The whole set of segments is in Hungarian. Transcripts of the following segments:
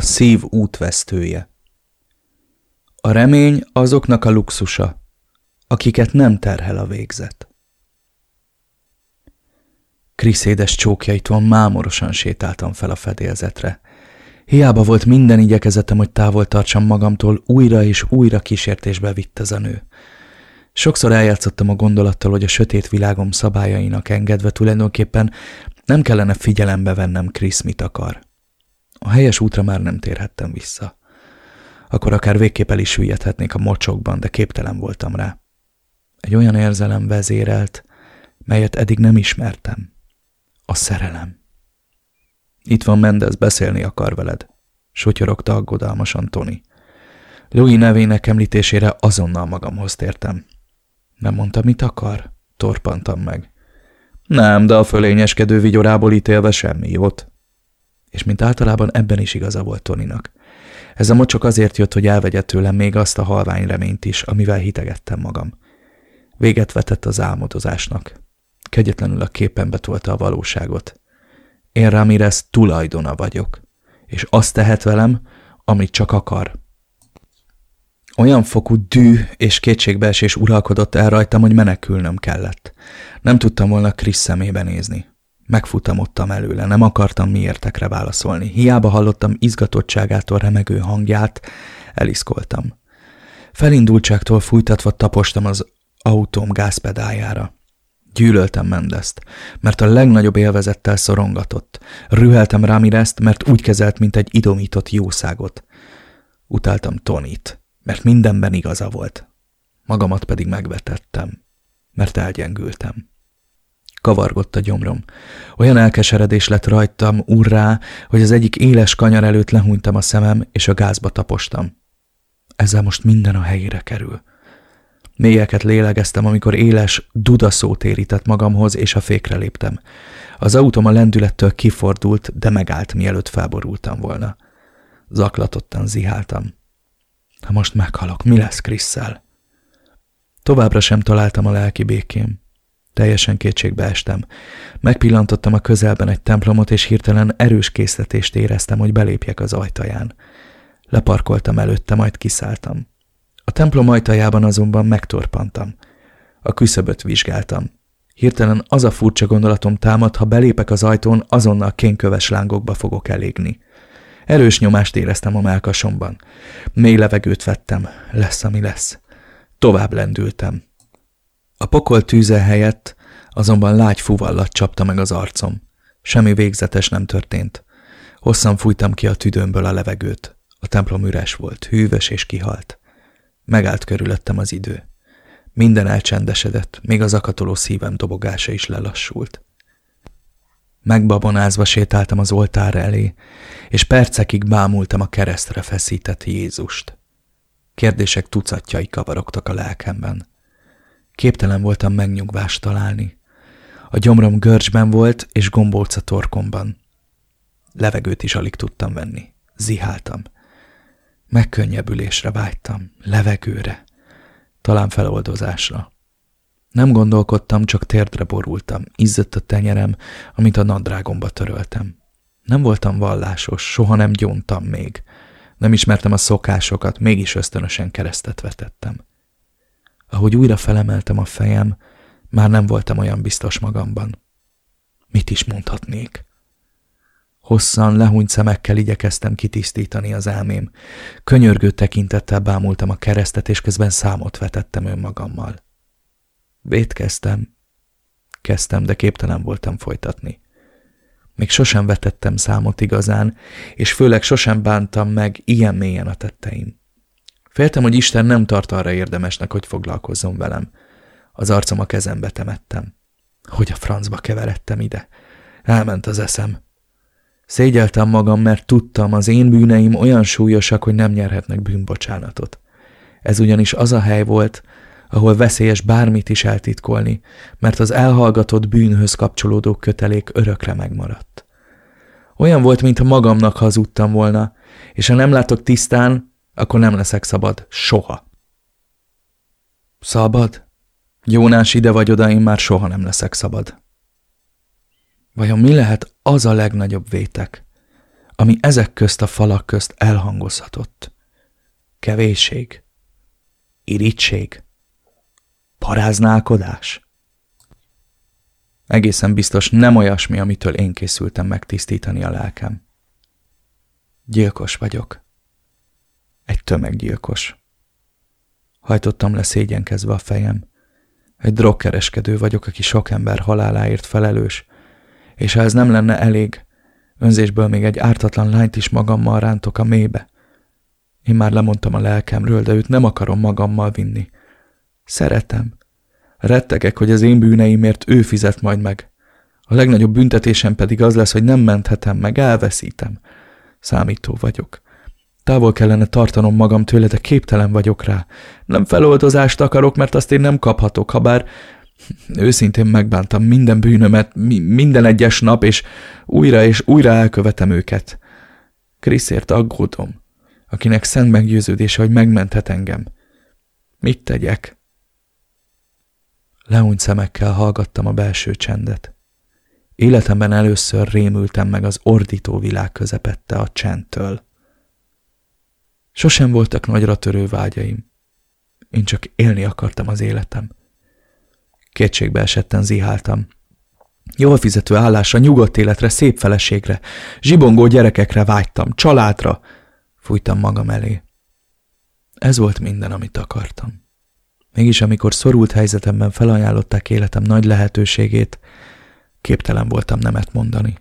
A szív útvesztője. A remény azoknak a luxusa, akiket nem terhel a végzet. Kriszédes csókjaitól mámorosan sétáltam fel a fedélzetre. Hiába volt minden igyekezetem, hogy távol tartsam magamtól, újra és újra kísértésbe vitt ez a nő. Sokszor eljátszottam a gondolattal, hogy a sötét világom szabályainak engedve tulajdonképpen nem kellene figyelembe vennem Krisz mit akar. A helyes útra már nem térhettem vissza. Akkor akár végképp el is süllyedhetnék a mocsokban, de képtelen voltam rá. Egy olyan érzelem vezérelt, melyet eddig nem ismertem. A szerelem. Itt van Mendez, beszélni akar veled. Sutyorogta aggodalmasan Tony. Louis nevének említésére azonnal magamhoz tértem. Nem mondta, mit akar? Torpantam meg. Nem, de a fölényeskedő vigyorából ítélve semmi jót. És mint általában ebben is igaza volt Toninak. Ez a mocsok azért jött, hogy elvegye tőlem még azt a halvány reményt is, amivel hitegettem magam. Véget vetett az álmodozásnak. Kegyetlenül a képen betolta a valóságot. Én Ramirez tulajdona vagyok, és azt tehet velem, amit csak akar. Olyan fokú dű és kétségbeesés uralkodott el rajtam, hogy menekülnöm kellett. Nem tudtam volna Krisz szemébe nézni. Megfutamodtam előle, nem akartam miértekre válaszolni. Hiába hallottam izgatottságától remegő hangját, eliszkoltam. Felindultságtól fújtatva tapostam az autóm gázpedájára. Gyűlöltem Mendezt, mert a legnagyobb élvezettel szorongatott. Rüheltem Ramirezt, mert úgy kezelt, mint egy idomított jószágot. Utáltam Tonit, mert mindenben igaza volt. Magamat pedig megvetettem, mert elgyengültem. Kavargott a gyomrom. Olyan elkeseredés lett rajtam, urrá, hogy az egyik éles kanyar előtt lehúnytam a szemem, és a gázba tapostam. Ezzel most minden a helyére kerül. Mélyeket lélegeztem, amikor éles dudaszó térített magamhoz, és a fékre léptem. Az autóm a lendülettől kifordult, de megállt, mielőtt felborultam volna. Zaklatottan ziháltam. Ha most meghalok, mi lesz Krisszel? Továbbra sem találtam a lelki békém. Teljesen kétségbe estem. Megpillantottam a közelben egy templomot, és hirtelen erős készletést éreztem, hogy belépjek az ajtaján. Leparkoltam előtte, majd kiszálltam. A templom ajtajában azonban megtorpantam. A küszöböt vizsgáltam. Hirtelen az a furcsa gondolatom támad, ha belépek az ajtón, azonnal kénköves lángokba fogok elégni. Erős nyomást éreztem a melkasomban. Mély levegőt vettem. Lesz, ami lesz. Tovább lendültem. A pokol tűze helyett azonban lágy fuvallat csapta meg az arcom. Semmi végzetes nem történt. Hosszan fújtam ki a tüdőmből a levegőt. A templom üres volt, hűvös és kihalt. Megállt körülöttem az idő. Minden elcsendesedett, még az akatoló szívem dobogása is lelassult. Megbabonázva sétáltam az oltár elé, és percekig bámultam a keresztre feszített Jézust. Kérdések tucatjai kavarogtak a lelkemben. Képtelen voltam megnyugvást találni. A gyomrom görcsben volt, és gombolc a torkomban. Levegőt is alig tudtam venni. Ziháltam. Megkönnyebbülésre vágytam, levegőre, talán feloldozásra. Nem gondolkodtam, csak térdre borultam, izzett a tenyerem, amit a nadrágomba töröltem. Nem voltam vallásos, soha nem gyóntam még. Nem ismertem a szokásokat, mégis ösztönösen keresztet vetettem. Ahogy újra felemeltem a fejem, már nem voltam olyan biztos magamban. Mit is mondhatnék? Hosszan, lehúnyt szemekkel igyekeztem kitisztítani az elmém. Könyörgő tekintettel bámultam a keresztet, és közben számot vetettem önmagammal. Vétkeztem. Kezdtem, de képtelen voltam folytatni. Még sosem vetettem számot igazán, és főleg sosem bántam meg ilyen mélyen a tetteim. Féltem, hogy Isten nem tart arra érdemesnek, hogy foglalkozzon velem. Az arcom a kezembe temettem. Hogy a francba keveredtem ide? Elment az eszem. Szégyeltem magam, mert tudtam, az én bűneim olyan súlyosak, hogy nem nyerhetnek bűnbocsánatot. Ez ugyanis az a hely volt, ahol veszélyes bármit is eltitkolni, mert az elhallgatott bűnhöz kapcsolódó kötelék örökre megmaradt. Olyan volt, mintha magamnak hazudtam volna, és ha nem látok tisztán, akkor nem leszek szabad soha. Szabad? Jónás ide vagy oda, én már soha nem leszek szabad. Vajon mi lehet az a legnagyobb vétek, ami ezek közt a falak közt elhangozhatott. Kevésség, irítség, paráználkodás. Egészen biztos nem olyasmi, amitől én készültem megtisztítani a lelkem. Gyilkos vagyok. Egy tömeggyilkos. Hajtottam le szégyenkezve a fejem. Egy drogkereskedő vagyok, aki sok ember haláláért felelős, és ha ez nem lenne elég, önzésből még egy ártatlan lányt is magammal rántok a mélybe. Én már lemondtam a lelkemről, de őt nem akarom magammal vinni. Szeretem. Rettegek, hogy az én bűneimért ő fizet majd meg. A legnagyobb büntetésem pedig az lesz, hogy nem menthetem meg, elveszítem. Számító vagyok. Távol kellene tartanom magam tőle, de képtelen vagyok rá. Nem feloldozást akarok, mert azt én nem kaphatok, ha bár őszintén megbántam minden bűnömet, mi, minden egyes nap, és újra és újra elkövetem őket. Kriszért aggódom, akinek szent meggyőződése, hogy megmenthet engem. Mit tegyek? Leúnyt szemekkel hallgattam a belső csendet. Életemben először rémültem meg az ordító világ közepette a csendtől. Sosem voltak nagyra törő vágyaim. Én csak élni akartam az életem. Kétségbe esetten ziháltam. Jól fizető állásra, nyugodt életre, szép feleségre, zsibongó gyerekekre vágytam, családra. Fújtam magam elé. Ez volt minden, amit akartam. Mégis amikor szorult helyzetemben felajánlották életem nagy lehetőségét, képtelen voltam nemet mondani.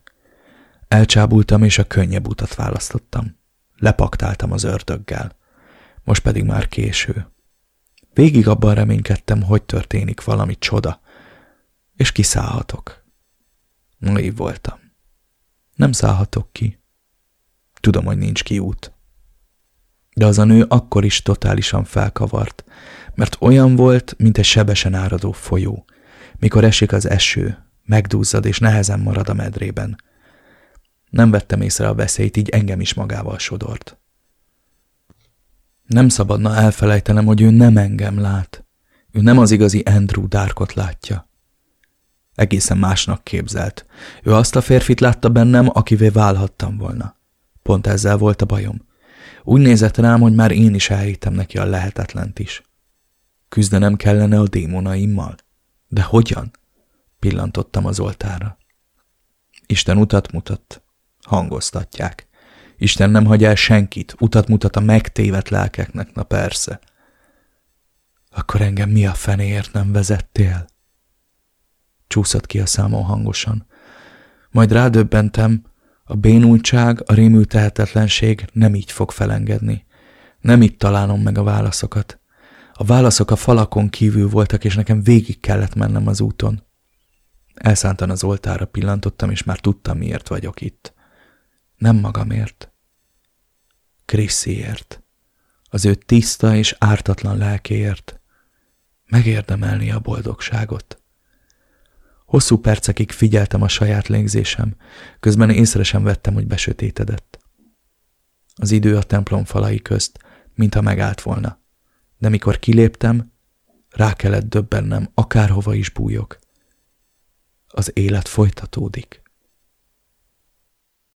Elcsábultam, és a könnyebb utat választottam. Lepaktáltam az ördöggel. Most pedig már késő. Végig abban reménykedtem, hogy történik valami csoda, és kiszállhatok. Naiv voltam. Nem szállhatok ki. Tudom, hogy nincs kiút. De az a nő akkor is totálisan felkavart, mert olyan volt, mint egy sebesen áradó folyó. Mikor esik az eső, megdúzzad és nehezen marad a medrében. Nem vettem észre a veszélyt, így engem is magával sodort. Nem szabadna elfelejtenem, hogy ő nem engem lát. Ő nem az igazi Andrew Darkot látja. Egészen másnak képzelt. Ő azt a férfit látta bennem, akivé válhattam volna. Pont ezzel volt a bajom. Úgy nézett rám, hogy már én is elhittem neki a lehetetlent is. Küzdenem kellene a démonaimmal? De hogyan? Pillantottam az oltára. Isten utat mutat. Hangoztatják. Isten nem hagy el senkit, utat mutat a megtévedt lelkeknek, na persze. Akkor engem mi a fenéért nem vezettél? Csúszott ki a számon hangosan. Majd rádöbbentem, a bénultság, a rémült tehetetlenség nem így fog felengedni. Nem itt találom meg a válaszokat. A válaszok a falakon kívül voltak, és nekem végig kellett mennem az úton. Elszántan az oltára pillantottam, és már tudtam, miért vagyok itt. Nem magamért. Krisziért. Az ő tiszta és ártatlan lelkéért. Megérdemelni a boldogságot. Hosszú percekig figyeltem a saját légzésem, közben észre sem vettem, hogy besötétedett. Az idő a templom falai közt, mintha megállt volna. De mikor kiléptem, rá kellett döbbennem, akárhova is bújok. Az élet folytatódik.